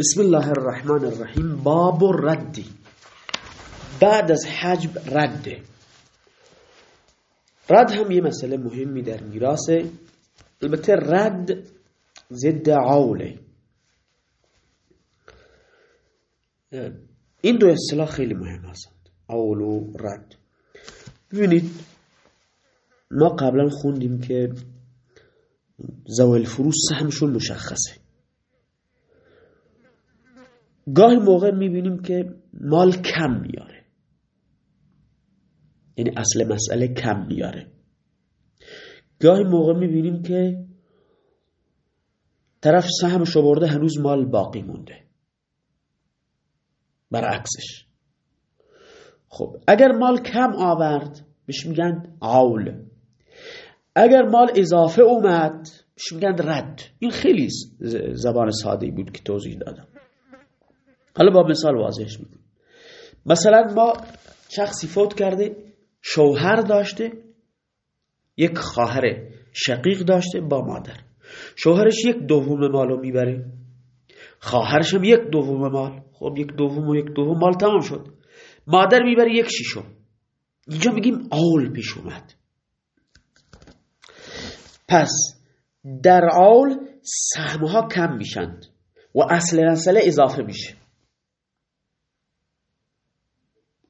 بسم الله الرحمن الرحیم. باب ردی بعد از حجب رده رد هم یه مسئله مهمی در میراسه البته رد ضد عوله. این دو اصطلاح خیلی مهم هستند. عول و رد. ببینید، ما قبلا خوندیم که زوال فروش سهمشون مشخصه. گاهی موقع میبینیم که مال کم میاره. یعنی اصل مسئله کم میاره. گاهی موقع میبینیم که طرف سهمش برده هنوز مال باقی مونده. برعکسش. خب، اگر مال کم آورد، بهش میگن عول. اگر مال اضافه اومد، بهش میگن رد. این خیلی زبان ساده بود که توضیح دادم. حالا با مثال واضحش میکنم. مثلا ما شخصی فوت کرده، شوهر داشته، یک خواهر شقیق داشته با مادر. شوهرش یک دوم مالو میبره. خواهرش هم یک دوم مال. خب یک دوم و یک دوم مال تمام شد. مادر میبره یک شیشم اینجا میگیم آول پیش اومد. پس در آول سهمها کم میشند و اصل مسئله اضافه میشه.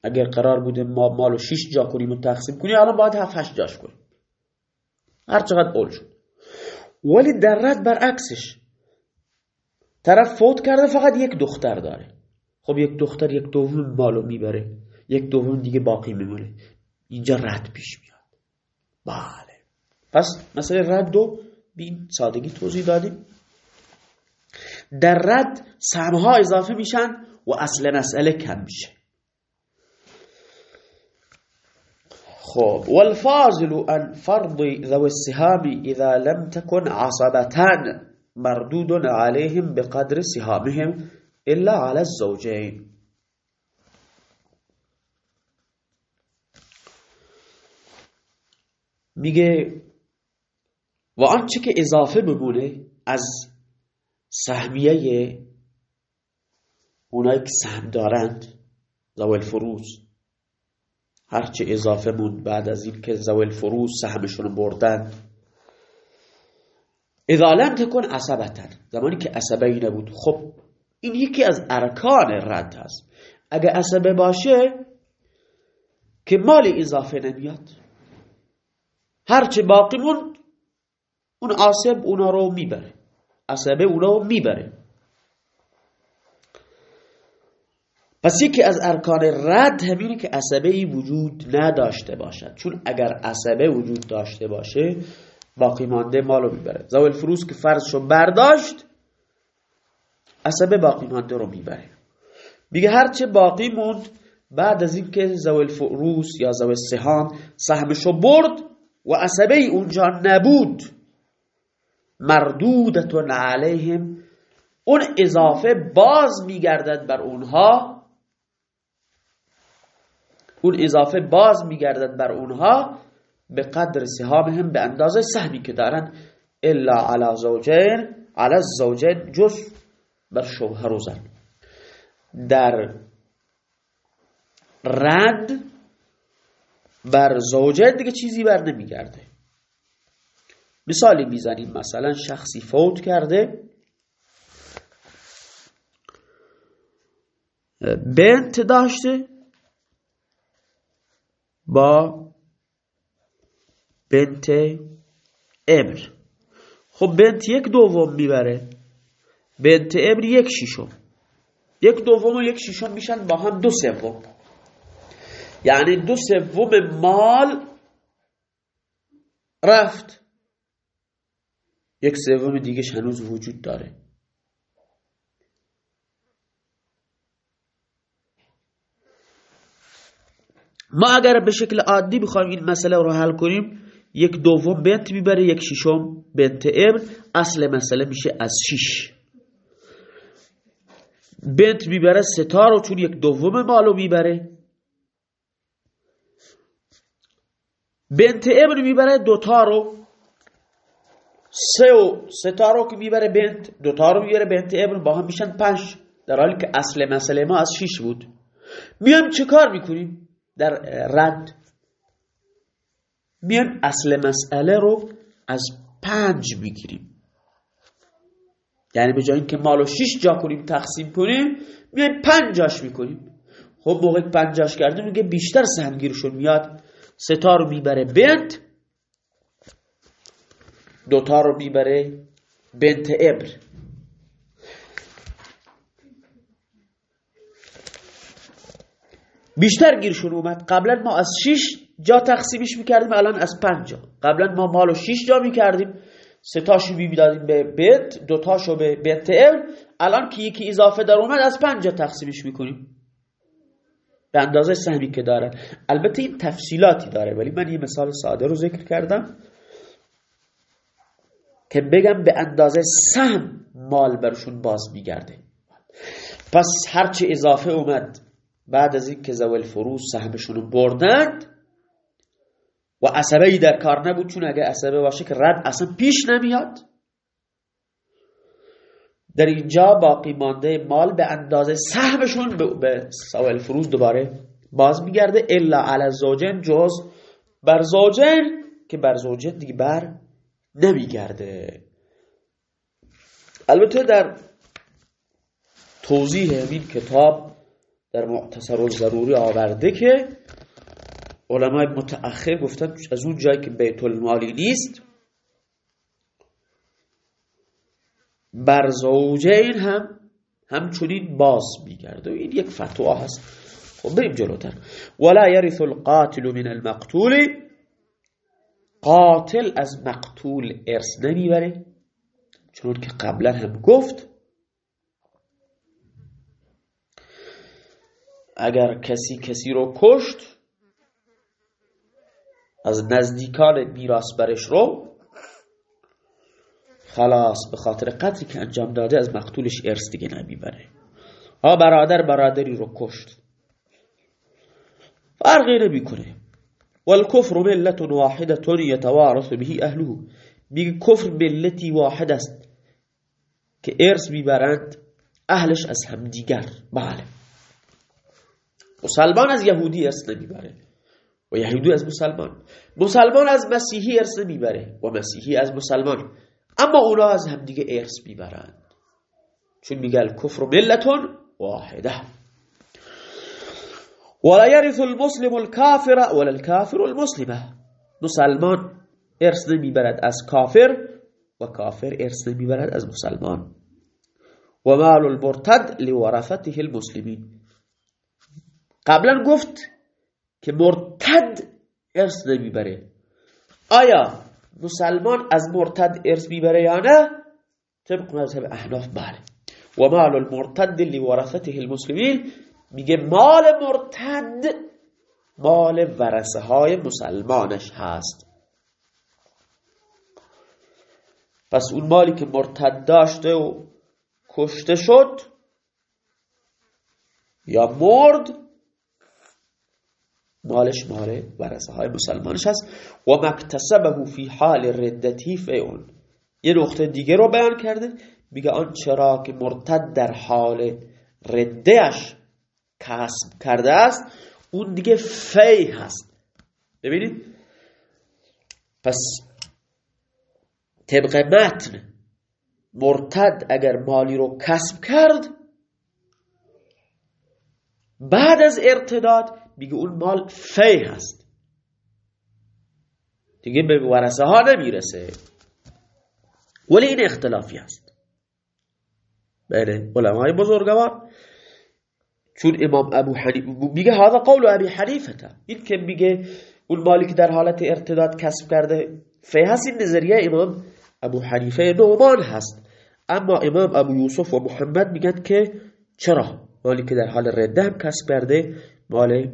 اگر قرار بوده ما مالو 6 جا کنیم و تقسیم کنیم، الان باید 7 8 جاش کنیم. هر چقدر اول شد. ولی در رد برعکسش، طرف فوت کرده، فقط یک دختر داره. خب یک دختر یک دوم مالو میبره، یک دوم دیگه باقی میمونه. اینجا رد پیش میاد. بله. پس مثلا رد دو بین سادگی توضیح دادیم. در رد سهمها اضافه میشن و اصل مسئله کم میشه. خب والفاضل عن فرض ذوي السهام إذا لم تكن عصبتان مردود عليهم بقدر سهامهم إلا على الزوجين. میگه، و آنچه که اضافه بمونه از سهمیه اونایی که سهم دارند ذوی الفروز هرچه اضافه موند بعد از این که زوال فروز سهمشون بردن. اذا لم تکن عصبتن زمانی که عصبه نبود. خب، این یکی از ارکان رد هست اگه عصبه باشه، که مال اضافه نمیاد. هرچه باقی موند، اون عصب اونا رو میبره. عصبه اونا رو میبره. پس یکی از ارکان رد همینه که عصبه ای وجود نداشته باشد. چون اگر عصبه وجود داشته باشه، باقی مانده مالو میبره. زوال فروز که فرضشو برداشت، عصبه باقی مانده رو میبره. میگه هرچه باقی موند، بعد از اینکه زوال فروز یا زوال سهام سهمشو برد و عصبه ای اونجا نبود، مردودتون علیهم، اون اضافه باز میگردد بر اونها اون اضافه باز میگردد بر اونها به قدر سهامهم به اندازه سهمی که دارن. الا علی زوجین، علی الزوجین جز بر شوهر و زن. در رد بر زوجین دیگه چیزی بر نمیگرده. مثالی میزنیم. مثلا شخصی فوت کرده. بنت داشته. با بنت ابر خب بنت یک دوم میبره. بنت ابر یک شیشم یک دوم و یک شیشم میشن با هم دو سوم. یعنی دو سوم مال رفت. یک سوم دیگه هنوز وجود داره. ما اگر به شکل عادی بخوایم این مسئله رو حل کنیم، یک دوم بنت میبره، یک ششم بنت ابن. اصل مسئله میشه از شیش بنت میبره ستا رو، چون یک دوم مالو میبره. بنت ابن میبره دوتا رو. سه و سه رو که میبره بنت دو رو میبره بنت ابن. با هم میشن پنج. در حالی که اصل مسئله ما از شیش بود. میام چه کار میکنیم؟ در رد. میام اصل مسئله رو از پنج میگیریم. یعنی به جای اینکه مالو شیش جا کنیم، تقسیم کنیم میایم پنجاش میکنیم. خب موقع پنجاش کردیم، میگه بیشتر سهمگیرشون میاد. ستا رو میبره بنت دوتا رو میبره بنت ابر. بیشتر گیرشون اومد. قبلا ما از شیش جا تقسیمش میکردیم، الان از پنج جا. قبلا ما مالو شیش جا میکردیم. ستاشو میدادیم به بنت دوتاشو به بنت ابر الان که یکی اضافه در اومد، از پنج جا تقسیمش میکنیم. به اندازه سهمی که داره. البته این تفصیلاتی داره، ولی من یه مثال ساده رو ذکر کردم که بگم به اندازه سهم مال برشون باز میگرده. پس هرچی اضافه اومد بعد از این که زوال فروز سهمشون بردند و عصبه ای در کار نبود، چون اگه عصبه باشه که رد اصلا پیش نمیاد. در اینجا باقی مانده مال به اندازه سهمشون به سوال فروز دوباره باز میگرده. الا علی زوجن جز بر زوجن که بر زوجن دیگه بر نمیگرده. البته در توضیح همین کتاب در معتصر ضروری آورده که علمای متأخر گفتن از اون جایی که بیت المالی نیست، بر زوجین هم همچنین باز میگرده. این یک فتوا هست. خب بریم جلوتر. ولا یرث القاتل من المقتول. قاتل از مقتول ارث نمیبره. چون که قبلا هم گفت اگر کسی کسی رو کشت، از نزدیکان میراث برش رو خلاص به خاطر قتلی که انجام داده از مقتولش ارث دیگه نمیبره. ها برادر برادری رو کشت. فرقی نمیکنه. والکفر ملت واحده یتوارث به اهله. میگه کفر ملتی واحد است که ارث میبرند اهلش از همدیگر. بله. مسلمان از یهودی ارث نمیبره و یهودی از مسلمان. مسلمان از مسیحی ارث نمیبره و مسیحی از مسلمان. اما اونا از همدیگه ارث میبرند. چون میگه کفر ملتون واحده. ولا يرث المسلم الكافر ولا الكافر المسلمه. مسلمان ارث نمیبرد از کافر و کافر ارث نمیبرد از مسلمان. و مال المرتد لورثته المسلمین. قبلا گفت که مرتد ارث نمیبره. آیا مسلمان از مرتد ارث میبره یا نه؟ طبق مذهب احناف بله. و مال المرتد لورثته المسلمین. میگه مال مرتد مال ورثه های مسلمانش هست. پس اون مالی که مرتد داشته و کشته شد یا مرد مالش مال ورثه های مسلمانش هست. و مکتسبه فی حال ردتی فیون. یه نقطه دیگه رو بیان کرده. میگه آن چرا که مرتد در حال ردهش کسب کرده است، اون دیگه فی هست. ببینید؟ پس طبق متن مرتد اگر مالی رو کسب کرد، بعد از ارتداد میگه اون مال فی هست. دیگه به ورسه ها نمیرسه. ولی این اختلافی هست. بین علمای بزرگوار. چون امام ابو حنیفه میگه هذا قول ابی حنیفه این که میگه اون مالی که در حالت ارتداد کسب کرده فی هست، این نظریه امام ابو حنیفه نومان هست. اما امام ابو یوسف و محمد میگن که چرا مالی که در حال رده هم کسب کرده مال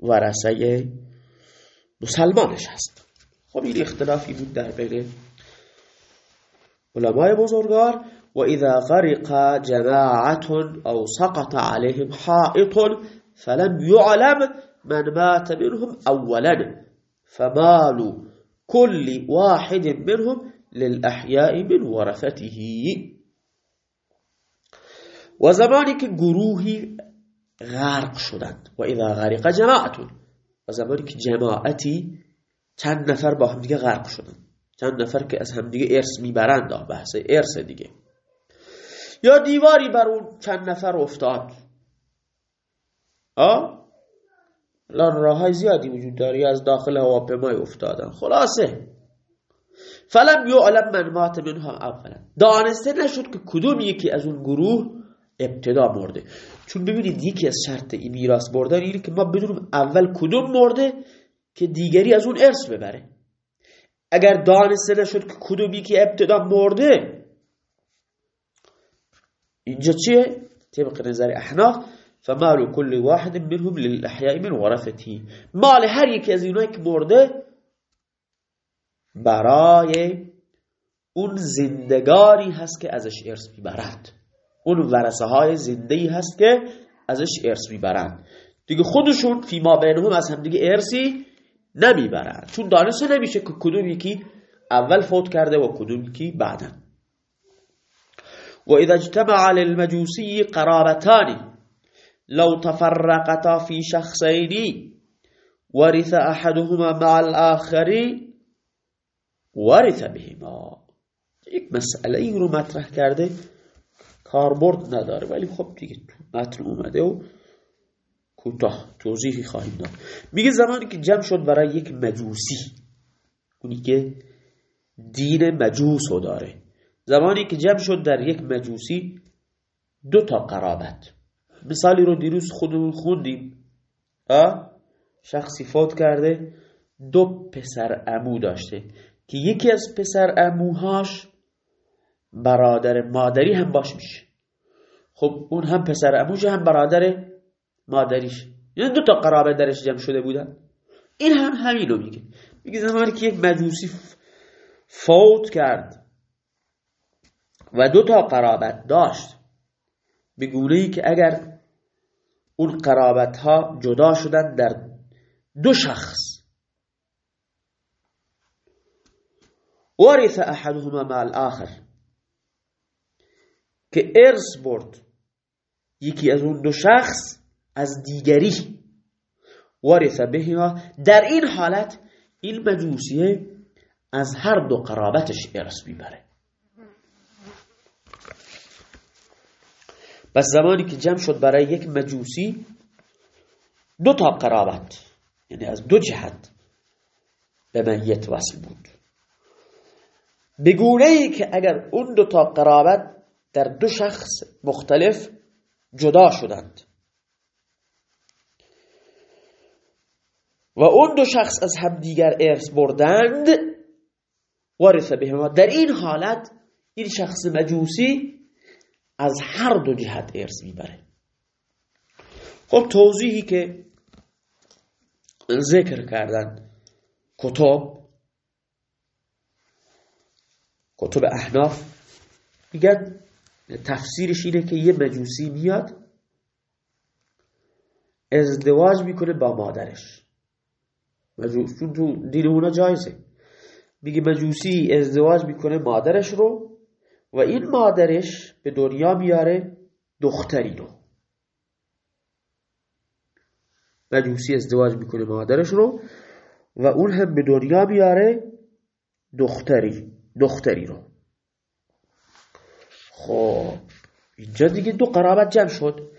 ورسه مسلمانش هست. خب این اختلافی بود در بین علماء بزرگار و اذا غرق جماعت او سقط عليهم حائط فلم يعلم من مات منهم اولا فمال كل واحد منهم للأحياء من ورثته. و زمانی که گروهی غرق شدند. و اذا غرق جماعتون و زمانی که جماعتی چند نفر با هم دیگه غرق شدند. چند نفر که از هم دیگه ارث میبرند. بحث ارث دیگه. یا دیواری بر اون چند نفر افتاد. آه؟ الان راه های زیادی وجود داری از داخل هواپیمای افتادن. خلاصه. فلم یعلم من مات منها اولا. دانسته نشد که کدوم یکی از اون گروه ابتدا مرده. چون ببینید یکی از شرط میراث بردن اینه که ما بدونیم اول کدوم مرده که دیگری از اون ارث ببره. اگر دانسته نشد که کدوم یکی ابتدا مرده، اینجا چیه؟ طبق نظر احناف، فمال كل واحد منهم للاحياء من ورثته مال هر یکی از اینایی که مرده برای اون زندگاری هست که ازش ارث میبرند اون ورثه های زنده ای هست که ازش ارث میبرند. دیگه خودشون فیما بینهم از هم دیگه ارثی نمیبرند. چون دانسته نمیشه که کدوم یکی اول فوت کرده و کدوم یکی بعدا و اذا اجتمع للمجوسی قرابتانی لو تفرقتا في شخصين ورث احدهما مع الاخر، ورث بهما. یک مسئله ای رو مطرح کرده کاربرد نداره. ولی خب دیگه تو متن اومده و کوتاه توضیحی خواهیم داد. میگه زمانی که جمع شد برای یک مجوسی، اونی که دین مجوس رو داره. زمانی که جمع شد در یک مجوسی، دو تا قرابت. مثالی رو دیروز خودمون خوندیم. شخصی فوت کرده، دو پسر امو داشته. که یکی از پسر اموهاش برادر مادری هم باش میشه خب، اون هم پسر اموش هم برادر مادریش. یعنی دو تا قرابه درش جمع شده بودن. این هم همینو میگه. میگه زمانی که یک مجوسی فوت کرد و دو تا قرابت داشت. به ای که اگر اون قرابت ها جدا شدن در دو شخص. ورث احدهما مع الاخر که ارث برد. یکی از اون دو شخص از دیگری ورث بهما. در این حالت این مجوسیه از هر دو قرابتش ارث میبره. پس زمانی که جمع شد برای یک مجوسی، دو تا قرابت یعنی از دو جهت به میت وصل بود. بگونه ای که اگر اون دو تا قرابت در دو شخص مختلف جدا شدند. و اون دو شخص از هم دیگر ارث بردند ورث بهما در این حالت این شخص مجوسی از هر دو جهت ارث میبره. خب توضیحی که ذکر کردن کتب کتب احناف میگن تفسیرش اینه که یه مجوسی میاد ازدواج میکنه با مادرش. مجوس چون تو دین اونا جایزه. میگه مجوسی ازدواج میکنه مادرش رو و این مادرش به دنیا میاره دختری رو. مجوسی ازدواج میکنه مادرش رو و اون هم به دنیا میاره دختری دختری رو. خب، اینجا دیگه دو قرابت جمع شد.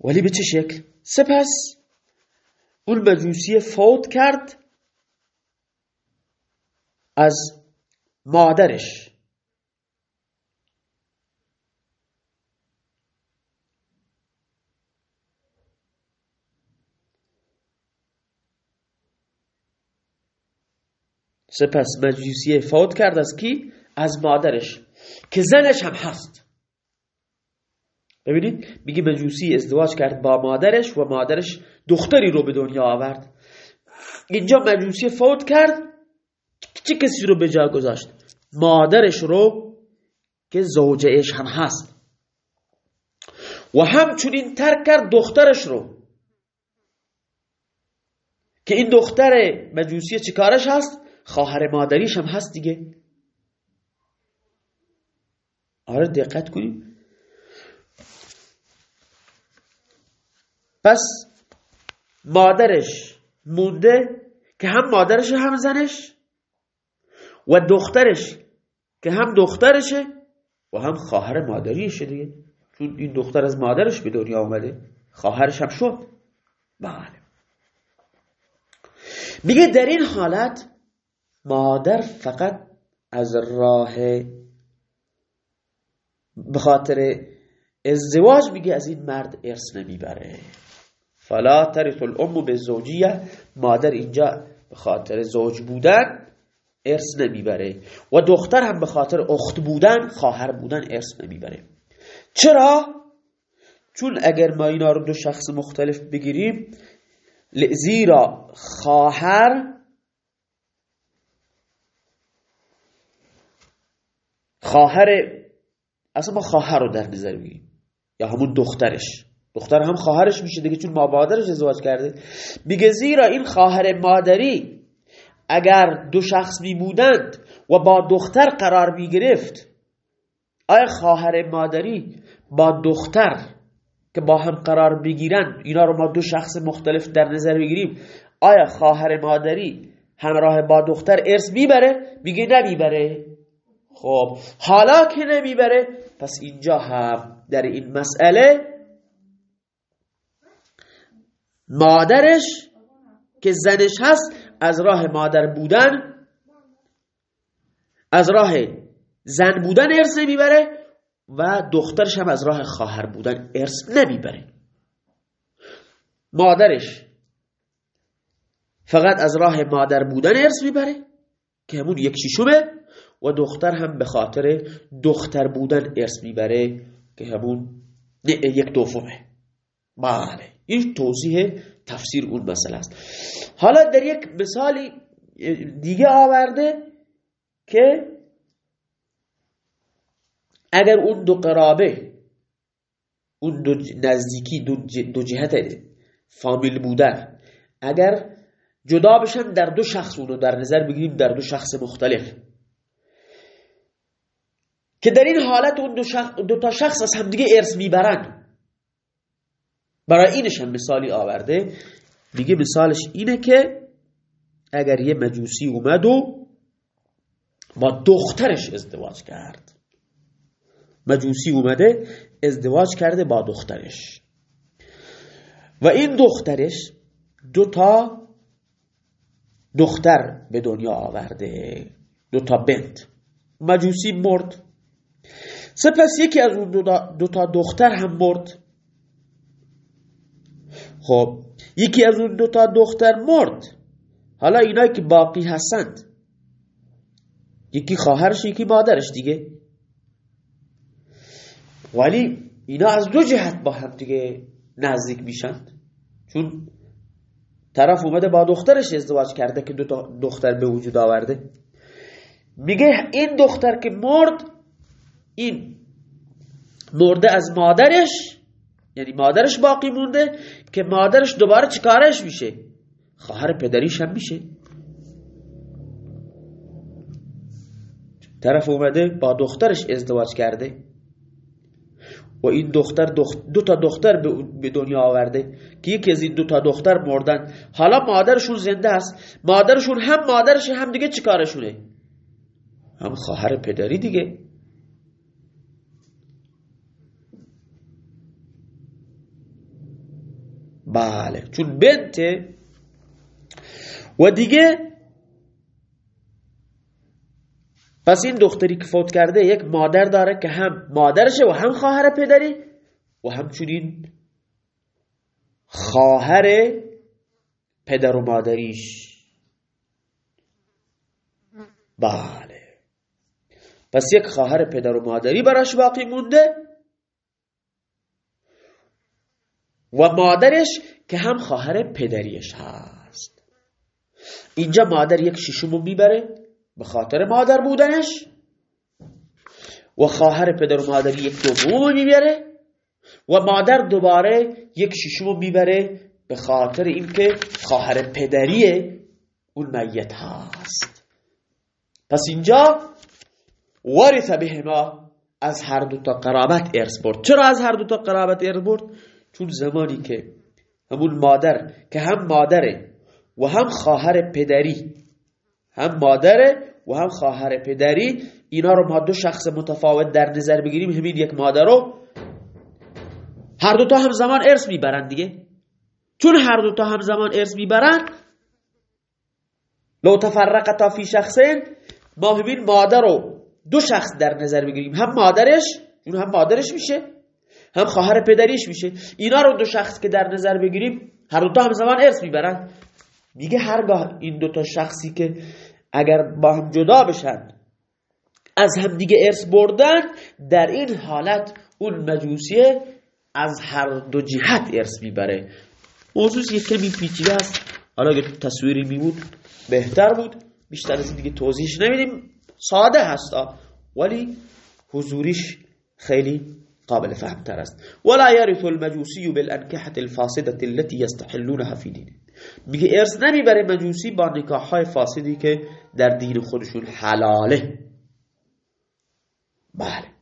ولی به چه شکل؟ سپس اون مجوسی فوت کرد از مادرش. سپس مجوسیه فوت کرد از کی؟ از مادرش. که زنش هم هست. ببینید، میگه مجوسی ازدواج کرد با مادرش و مادرش دختری رو به دنیا آورد. اینجا مجوسی فوت کرد، چه کسی رو به جا گذاشت؟ مادرش رو که زوجهش هم هست. و همچنین ترک کرد دخترش رو. که این دختر مجوسی چیکارش هست؟ خواهر مادریش هم هست دیگه. آره، دقت کنیم. پس مادرش مونده که هم مادرش هم زنش و دخترش که هم دخترشه و هم خواهر مادریشه دیگه. چون این دختر از مادرش به دنیا آمده خواهرش هم شد. بله. میگه در این حالت مادر فقط از راه به خاطر ازدواج میگه از این مرد ارث نمیبره. فلا ترث الام به زوجیه مادر اینجا به خاطر زوج بودن ارث نمیبره. و دختر هم به خاطر اخت بودن، خواهر بودن ارث نمیبره. چرا؟ چون اگر ما اینا رو دو شخص مختلف بگیریم زیرا خواهر خواهر اصلا ما خواهر رو در نظر بگیریم یا همون دخترش. دختر هم خواهرش میشه دیگه، چون مادرش ازدواج کرده. میگه زیرا این خواهر مادری اگر دو شخص می بودند و با دختر قرار می گرفت آیا خواهر مادری با دختر که با هم قرار بگیرن اینا رو ما دو شخص مختلف در نظر بگیریم آیا خواهر مادری همراه با دختر ارث میبره؟ میگه نمیبره خب، حالا که نمیبره، پس اینجا هم در این مسئله مادرش که زنش هست، از راه مادر بودن، از راه زن بودن ارث نمیبره و دخترش هم از راه خواهر بودن ارث نمیبره. مادرش فقط از راه مادر بودن ارث میبره، که همون یک شیشومه. و دختر هم به خاطر دختر بودن ارث میبره، که همون یک دومه. بله. این توضیح تفسیر اون مسئله است. حالا در یک مثالی دیگه آورده که اگر اون دو قرابه، اون دو نزدیکی دو جهت فامیل بودن، اگر جدا بشن در دو شخص، اونو در نظر بگیریم در دو شخص مختلف. که در این حالت اون دو, شخص دو تا شخص از همدیگه ارث میبرن. برای اینش هم مثالی آورده. میگه مثالش اینه که اگر یه مجوسی اومد و با دخترش ازدواج کرد. مجوسی اومده ازدواج کرده با دخترش. و این دخترش دو تا دختر به دنیا آورده. دو تا بنت. مجوسی مرد. سپس یکی از اون دو دختر هم مرد. خب، یکی از اون دو تا دختر مرد. حالا اینایی که باقی هستند. یکی خواهرش، یکی مادرش دیگه. ولی اینا از دو جهت با هم دیگه نزدیک میشند چون طرف اومده با دخترش ازدواج کرده که دو تا دختر به وجود آورده. میگه این دختر که مرد این مرده از مادرش یعنی مادرش باقی مونده که مادرش دوباره چیکارش میشه؟ خواهر پدریش هم میشه. طرف اومده با دخترش ازدواج کرده. و این دختر دو تا دختر به دنیا آورده که یکی از این دو تا دختر مردن. حالا مادرشون زنده است. مادرشون هم مادرش هم دیگه چیکارشونه هم خواهر پدری دیگه. بله. چون بنت و دیگه پس این دختری که فوت کرده یک مادر داره که هم مادرشه و هم خواهر پدری و همچنین خواهر پدر و مادریش. بله. پس یک خواهر پدر و مادری براش باقی مونده. و مادرش که هم خواهر پدریش هست. اینجا مادر یک ششمو میبره به خاطر مادر بودنش و خواهر پدر و مادری یک دومو میبره و مادر دوباره یک ششمو میبره به خاطر اینکه خواهر پدری اون میت هست. پس اینجا ورث بهما از هر دو تا قرابت ارث برد. چرا از هر دو تا قرابت ارث برد؟ چون زمانی که همون مادر، که هم مادره و هم خواهر پدری. هم مادره و هم خواهر پدری. اینا رو ما دو شخص متفاوت در نظر بگیریم. همین یک مادر رو هر دو تا همزمان ارث میبرند دیگه. چون هر دو تا همزمان ارث میبرند لو تفرقتا فی شخصین، ما همین مادر رو دو شخص در نظر بگیریم. هم مادرش اون هم مادرش میشه. هم خواهر پدریش میشه. اینا رو دو شخص که در نظر بگیریم، هر دو تا همزمان ارث میبرند میگه هرگاه این دو تا شخصی که اگر با هم جدا بشن، از هم دیگه ارث بردن، در این حالت اون مجوسیه از هر دو جهت ارث میبره. موضوع یک کمی پیچیده است. حالا اگه تصویری می بود بهتر بود. بیشتر از دیگه توضیحش نمیدیم. ساده هستا ولی حضوریش خیلی قابل فهم تر است ولا يرث المجوسی بالانكحه الفاسده التي يستحلونها في دين میگه ارث نمیبره مجوسی با نکاح های فاسدی که در دین خودشون حلاله. بله.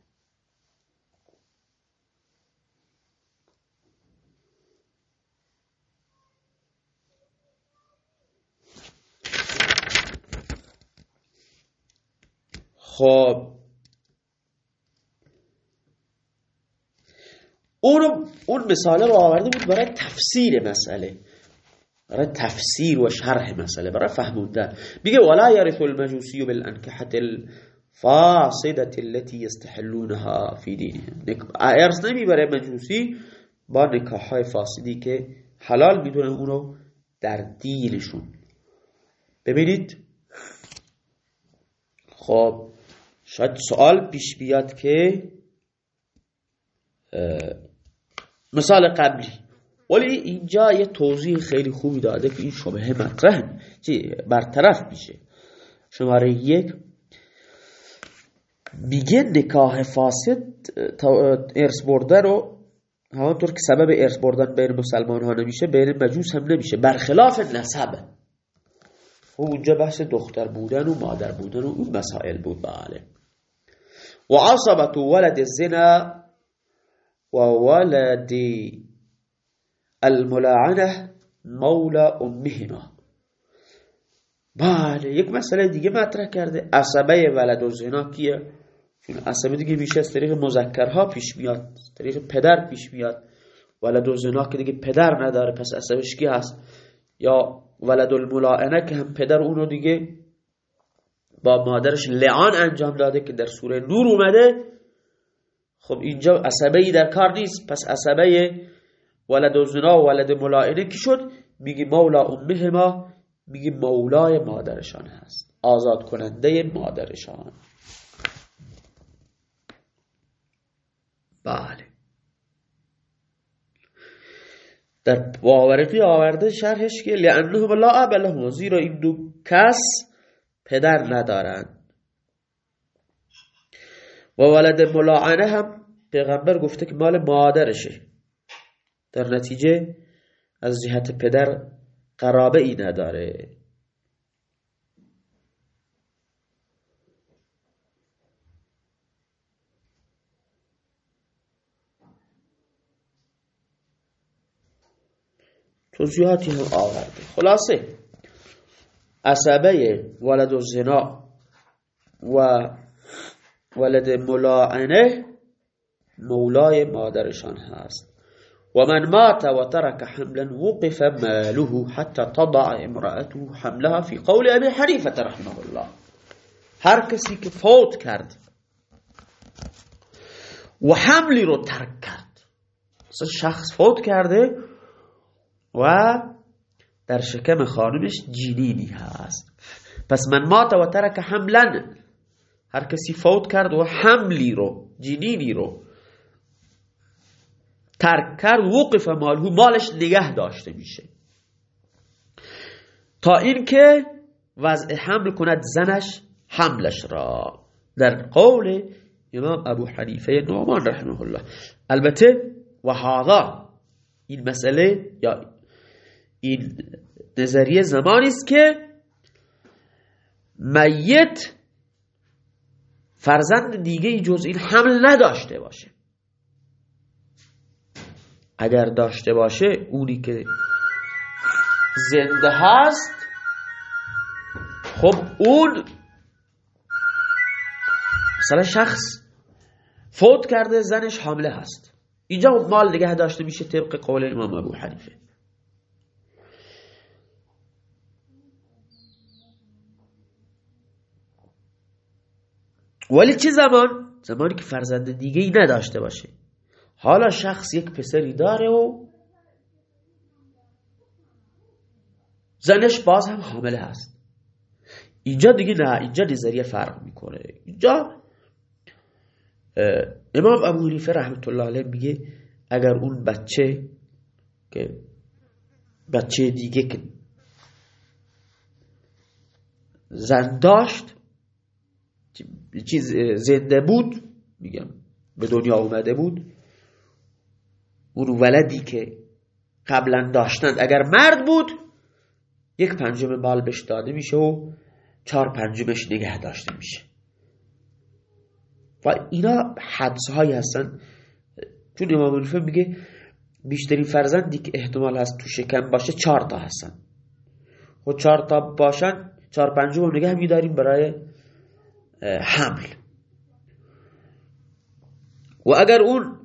خب اون اون مثاله رو آورده بود برای تفسیر مسئله. برای تفسیر و شرح مسئله، برای فهموندن میگه ولا يرث المجوسی بالانكحه الفاسده التي يستحلونها في دينهم ارث نمیبره مجوسی با نکاح های فاسدی که حلال میدونن اونو در دینشون. ببینید. خب، شاید سوال پیش بیاد که مثال قبلی ولی اینجا یه توضیح خیلی خوبی داده که این شبه مطرح چی؟ برطرف میشه. شماره یک، میگه نکاح فاسد ارث برده رو، همانطور که سبب ارث بردن بین مسلمان ها نمیشه، بین مجوس هم نمیشه. برخلاف نسب. و اونجا بحث دختر بودن و مادر بودن و اون مسائل بود. بله. و عصبت ولد الزنا و ولد الملاعنه مولا امهما بله یک مسئله دیگه مطرح کرده. عصبه ولد و زنا کیه؟ چون عصبه دیگه میشه از طریق مذکرها پیش میاد، از طریق پدر پیش میاد. ولد و زنا که دیگه پدر نداره، پس عصبش کی هست؟ یا ولد الملاعنه که هم پدر اونو دیگه با مادرش لعان انجام داده که در سوره نور اومده خب اینجا عصبه ای در کار نیست. پس عصبه ولد و زنا و ولد ملاعنه کی شد؟ میگی مولا امهما میگی مولای مادرشان هست. آزاد کننده مادرشان. بله. در باورقی آورده شرحش که لعنه لا اب لهم، زیرا این دو کس پدر ندارند. و ولد ملاعنه هم پیغمبر گفته که مال مادرشه. در نتیجه از جهت پدر قرابه ای نداره. توضیحاتی هم آورده. خلاصه، عصبه ولد الزنا و ولد ملاعنه مولای مادرشان هست. و من مات و ترک حملا وقف ماله حتى تضع امرأته حملها في قول ابي حنیفه رحمه الله. هر کسی که فوت کرد و حملی رو ترک کرد، مثلا شخص فوت کرده و در شکم خانمش جنینی هست. پس من مات و ترک حملا هر کسی فوت کرد و حملی رو جنینی رو۔ ترک کرد وقف مالهو مالش نگه داشته میشه۔ تا اینکه وضع حمل کند، زنش حملش را۔ در قول امام ابو حنیفه نعمان رحمه الله۔ البته و هذا این مسئله یا این نظریه زمانی است که میت فرزند دیگه جز این حمل نداشته باشه. اگر داشته باشه، اونی که زنده هست، خب اون مثلا شخص فوت کرده، زنش حامله هست. اینجا مال نگه داشته میشه طبق قول امام ابو حنیفه. ولی چه زمان؟ زمانی که فرزند دیگه ای نداشته باشه. حالا شخص یک پسری داره و زنش باز هم حامله هست. اینجا دیگه نه، اینجا نظریه فرق میکنه. اینجا امام ابو حنیفه رحمت الله علیه میگه اگر اون بچه که بچه دیگه که زن داشت چیز زنده بود، میگم، به دنیا اومده بود. اون ولدی که قبلا داشتند اگر مرد بود، یک پنجم مال بهش داده میشه و چهار پنجمش نگه داشته میشه. و اینا حدس هایی هستن. چون امام الفه میگه بیشترین فرزندی که احتمال هست تو شکم باشه چهار تا هستن. خود خب چهار تا باشن، چهار پنجم رو نگه میداریم برای حمل و اگر اون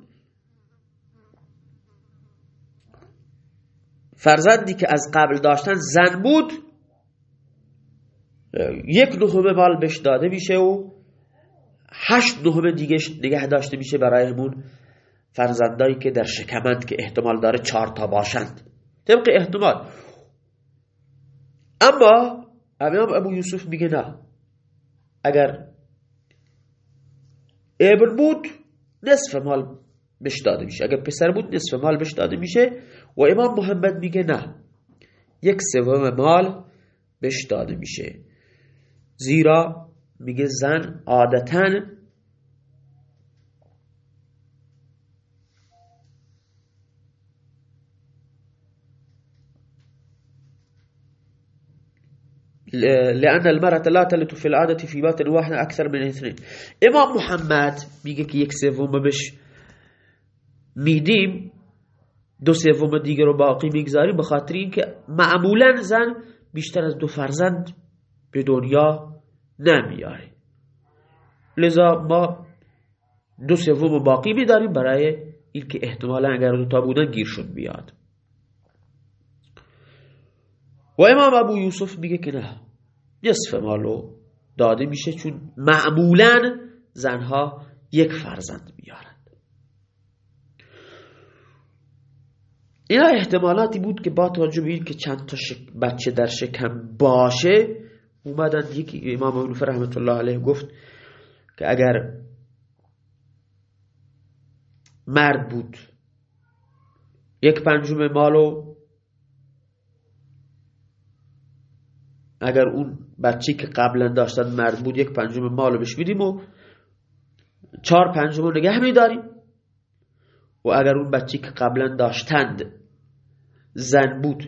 فرزندی که از قبل داشتن زن بود، یک نهم مال بهش داده میشه و هشت نهم دیگه نگه داشته میشه برای همون فرزندایی که در شکمند که احتمال داره چهار تا باشند. طبق احتمال. اما امام ابو یوسف میگه نه. اگر ابن بود نصف مال بهش داده میشه. اگر پسر بود نصف مال بهش داده میشه و امام محمد میگه نه. یک سوم مال بهش داده میشه. زیرا میگه زن عادتاً لأن المرأة لا تلت في العادة في بات واحد أكثر من اثنين. امام محمد میگه که یک سوم بهش میدیم دو سوم دیگه رو باقی میگذاریم به خاطر اینکه معمولا زن بیشتر از دو فرزند به دنیا نمیاره لذا ما دو سوم باقی میداریم برای اینکه احتمالا اگر دو تا بودن گیرشون بیاد و امام ابو یوسف میگه که نه. نصف مالو داده میشه چون معمولا زنها یک فرزند میارند اینا احتمالاتی بود که با توجه به که چند تا بچه در شکم باشه، اومدن یکی امام ابو رحمت الله علیه گفت که اگر مرد بود، یک پنجم مالو اگر اون بچه که قبلا داشتن مرد بود، یک پنجم مالو بهش میدیم و چهار پنجم رو نگه میداریم. و اگر اون بچه که قبلا داشتند زن بود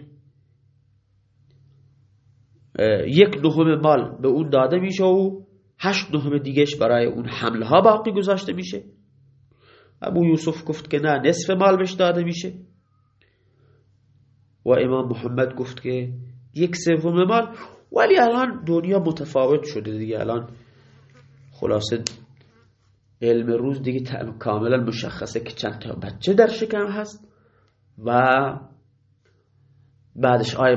یک نهم مال به اون داده میشه و هشت نهم دیگهش برای اون حمله ها باقی گذاشته میشه. ابو یوسف گفت که نه، نصف مال بهش داده میشه. و امام محمد گفت که یک سوم مال ولی الان دنیا متفاوت شده دیگه. الان خلاصه علم روز دیگه کاملا مشخصه که چند تا بچه در شکم هست و بعدش آی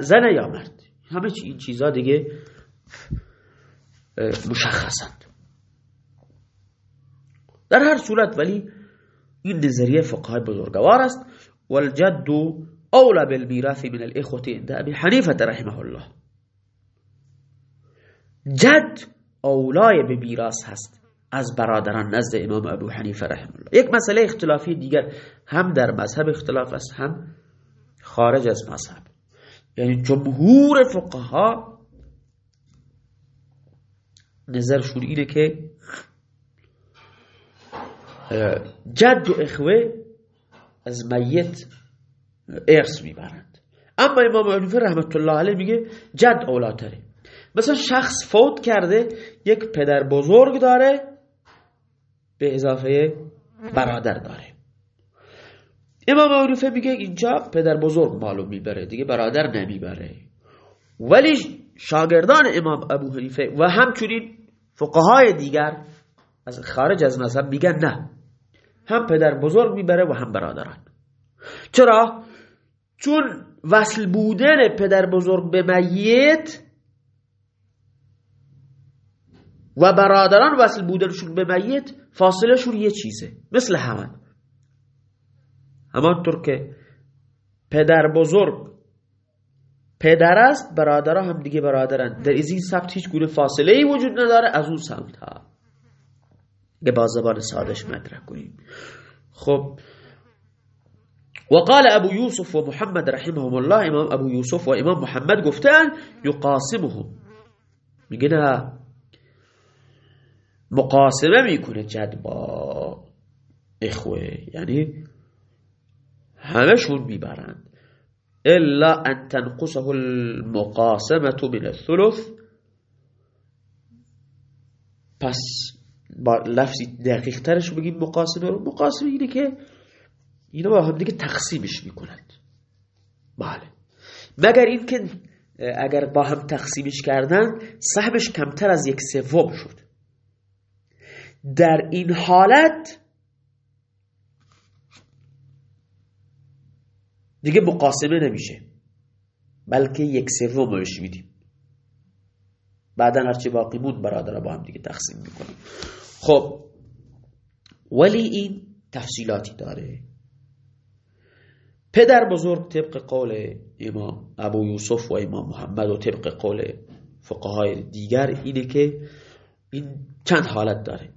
زن یا مرد. همه این چیزها دیگه مشخصند در هر صورت ولی این نظریه فقهای بزرگوار است. والجد اولا بالمیراث من الاخوة عند ابي حنیفه رحمه الله. جد اولای به میراث هست. از برادران نزد امام ابو حنیفه رحمه الله. یک مسئله اختلافی دیگر هم در مذهب اختلاف است، هم خارج از مذهب. یعنی جمهور فقها نظرشون اینه که جد و اخوه از میت ارث میبرند. اما امام حنیفه رحمت الله علیه میگه جد اولاتره مثلا شخص فوت کرده، یک پدر بزرگ داره، به اضافه برادر داره. امام ابو میگه اینجا پدر بزرگ مالو میبره، دیگه برادر نمیبره. ولی شاگردان امام ابو حنیفه و همچنین فقهای دیگر از خارج از مذهب میگن نه. هم پدر بزرگ میبره و هم برادران. چرا؟ چون وصل بودن پدر بزرگ به میت و برادران وصل بودنشون به میت فاصلهشون یه چیزه، مثل همه همانطور که پدر بزرگ پدر است، برادرها هم دیگه برادرن. در از این سبت هیچ گونه فاصله ای وجود نداره، از اون سمت ها که با زبان سادش مدرک کنیم. خب وقال ابو يوسف ومحمد رحمهم الله امام ابو يوسف و امام محمد گفتن یقاسمهم میگه نه مقاسمه میکنه جد با اخوه یعنی همشون میبرند الا ان تنقصه المقاسمه من الثلث. پس با لفظی دقیق ترش بگیم مقاسمه. رو مقاسمه اینه که اینا با هم دیگه تقسیمش میکنند بله مگر اینکه اگر با هم تقسیمش کردن سهمش کمتر از یک سوم شد در این حالت دیگه مقاسمه نمیشه بلکه یک سومش میدیم بعدا هرچی باقی بود برادر با هم دیگه تقسیم میکنیم خب ولی این تفصیلاتی داره پدر بزرگ طبق قول امام ابو یوسف و امام محمد و طبق قول فقهای دیگر اینه که این چند حالت داره.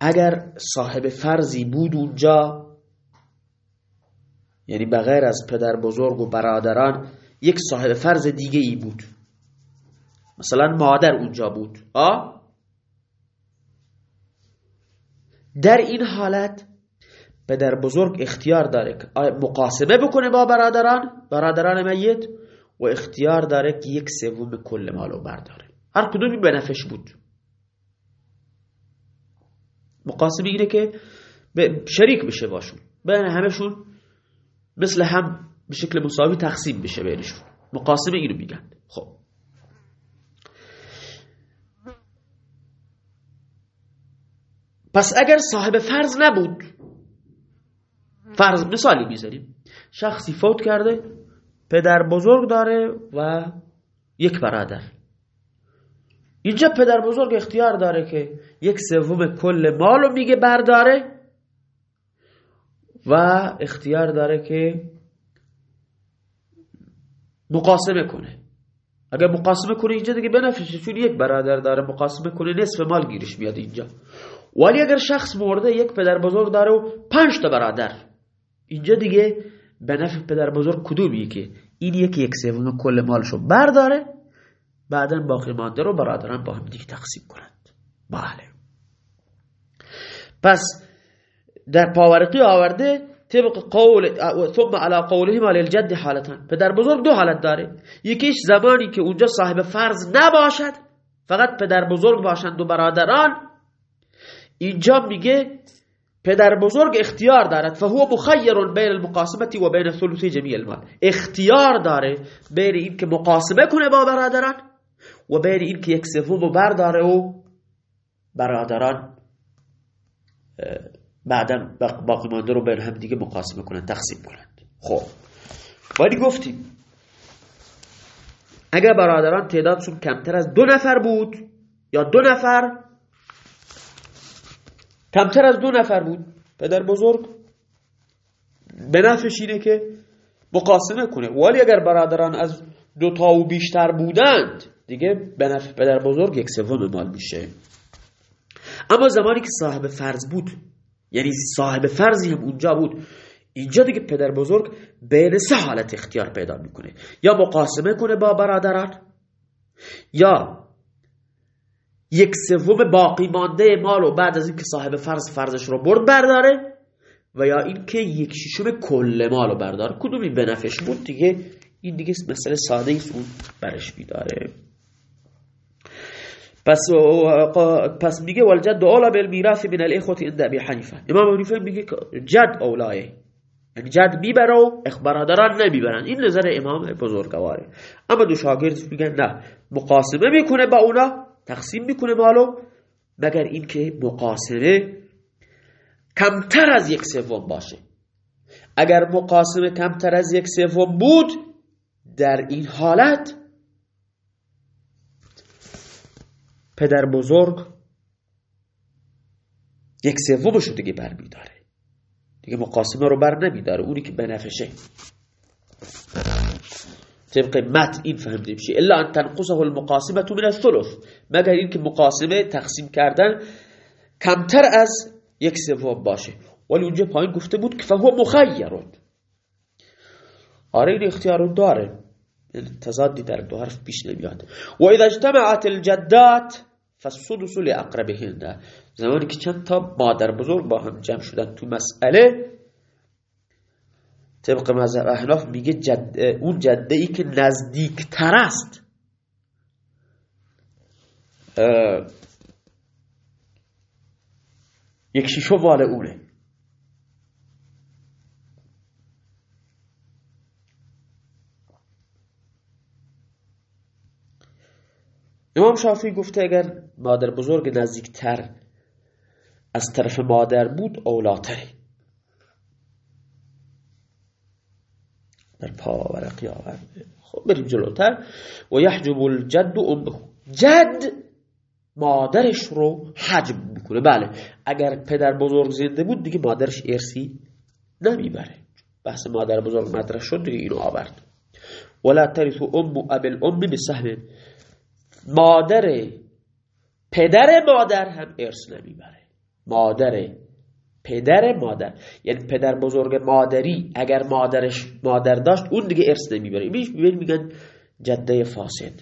اگر صاحب فرضی بود اونجا یعنی بغیر از پدر بزرگ و برادران، یک صاحب فرض دیگه ای بود. مثلا مادر اونجا بود. آ در این حالت پدر بزرگ اختیار داره که مقاسمه بکنه با برادران برادران میت، و اختیار داره که یک سوم کل مالو برداره. هر کدومی به نفش بود. مقاسمه اینه که شریک بشه باشون. بین همشون مثل هم به شکل مساوی تقسیم بشه بینشون. مقاسمه اینو میگن. خب. پس اگر صاحب فرض نبود فرض مثالی میذاریم. شخصی فوت کرده، پدر بزرگ داره و یک برادر. اینجا پدر بزرگ اختیار داره که یک سوم کل مالو میگه برداره و اختیار داره که مقاسمه کنه. اگر مقاسمه کنه اینجا دیگه بنفشه، چون یک برادر داره، مقاسمه کنه، نصف مال گیرش میاد اینجا. ولی اگر شخص مرده، یک پدر بزرگ داره و پنج تا برادر. اینجا دیگه به نفع پدر بزرگ کدومیه که این یکی یک سوم کل مالشو برداره، بعدا باقی مانده رو برادران با هم دیگه تقسیم کنند. بله. پس در پاورقی آورده، طبق قول، ثم على قولهما للجد حالتان. پدر بزرگ دو حالت داره. یکیش زمانی که اونجا صاحب فرض نباشد، فقط پدر بزرگ باشند و برادران. اینجا میگه پدر بزرگ اختیار دارد. فهو مخیر بین المقاسمتی و بین ثلثی جمیع المال. اختیار داره بین این که مقاسمه کنه با برادران و بین این که یک سوم برداره و برادران بعدا باقی مانده رو بین هم دیگه مقاسمه کنند تقسیم کنند خب. ولی گفتیم. اگر برادران تعدادشون کمتر از دو نفر بود یا دو نفر کمتر از دو نفر بود. پدر بزرگ. به نفش اینه که مقاسمه کنه. ولی اگر برادران از دو تا و بیشتر بودند، دیگه به نفع پدر بزرگ یک سوم مال میشه. اما زمانی که صاحب فرض بود یعنی صاحب فرضی هم اونجا بود، اینجا دیگه پدر بزرگ بین سه حالت اختیار پیدا میکنه. یا مقاسمه کنه با برادران، یا یک سوم باقی مانده مال و بعد از اینکه صاحب فرض فرضش رو برد برداره و یا اینکه یک ششم کل مال رو برداره کدومی به نفش بود؟ دیگه این دیگه مسئله ساده ایست اون برش بیداره. پس پس میگه والجد اولا بالمیراث من الاخوه عند ابي حنیفه. امام ابو حنیفه میگه جد اولاه یعنی جد میبره و برادران نمیبرن. این نظر امام بزرگواره. اما دو شاگرد میگن نه، مقاسمه میکنه با اونا. تقسیم میکنه مالو مگر اینکه مقاسمه کمتر از یک سوم باشه. اگر مقاسمه کمتر از یک سوم بود، در این حالت پدر بزرگ یک سومشو دیگه بر میداره دیگه مقاسمه رو بر نمیداره، اونی که بنفشه طبق مت این فهمده میشه الا ان تنقصه المقاسمه من الثلث. مگر اینکه مقاسمه تقسیم کردن کمتر از یک سوم باشه. ولی اونجا پایین گفته بود که فهو مخیرون. آره، این اختیار داره. یعنی تضادی در دو حرف پیش نمیاد. و اذا اجتمعت الجدات، فالسدس لاقربهن زمانی که چند تا مادر بزرگ با هم جمع شدن تو مسئله طبق مذهب احناف میگه جد اون جده ای که نزدیک تر است یک شیشو وال اونه امام شافی گفته اگر مادر بزرگ نزدیکتر از طرف مادر بود اولاتره در پا ورقی آورده خب، بریم جلوتر. و یحجب الجد امه. جد مادرش رو حجب میکنه. بله، اگر پدر بزرگ زنده بود، دیگه مادرش ارسی نمیبره. بحث مادر بزرگ مدرش شد، دیگه اینو آورد. ولا ترث ام اب الام بسهم. مادر پدر مادر هم ارث نمیبره. مادر پدر مادر یعنی پدر بزرگ مادری، اگر مادرش مادر داشت، اون دیگه ارث نمیبره. میش میگن جده فاسد.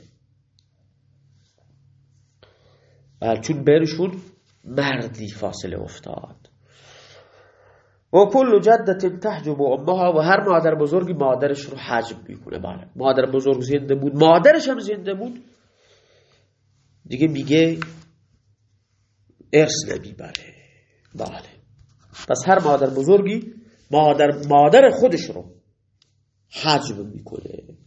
بله چون برشون مردی فاصله افتاد. و کل جدت تحجب امها، و هر مادر بزرگی مادرش رو حجب میکنه. بله. مادر بزرگ زنده بود. مادرش هم زنده بود. دیگه میگه ارث نمیبره. بله. پس هر مادر بزرگی مادر مادر خودش رو حجب میکنه.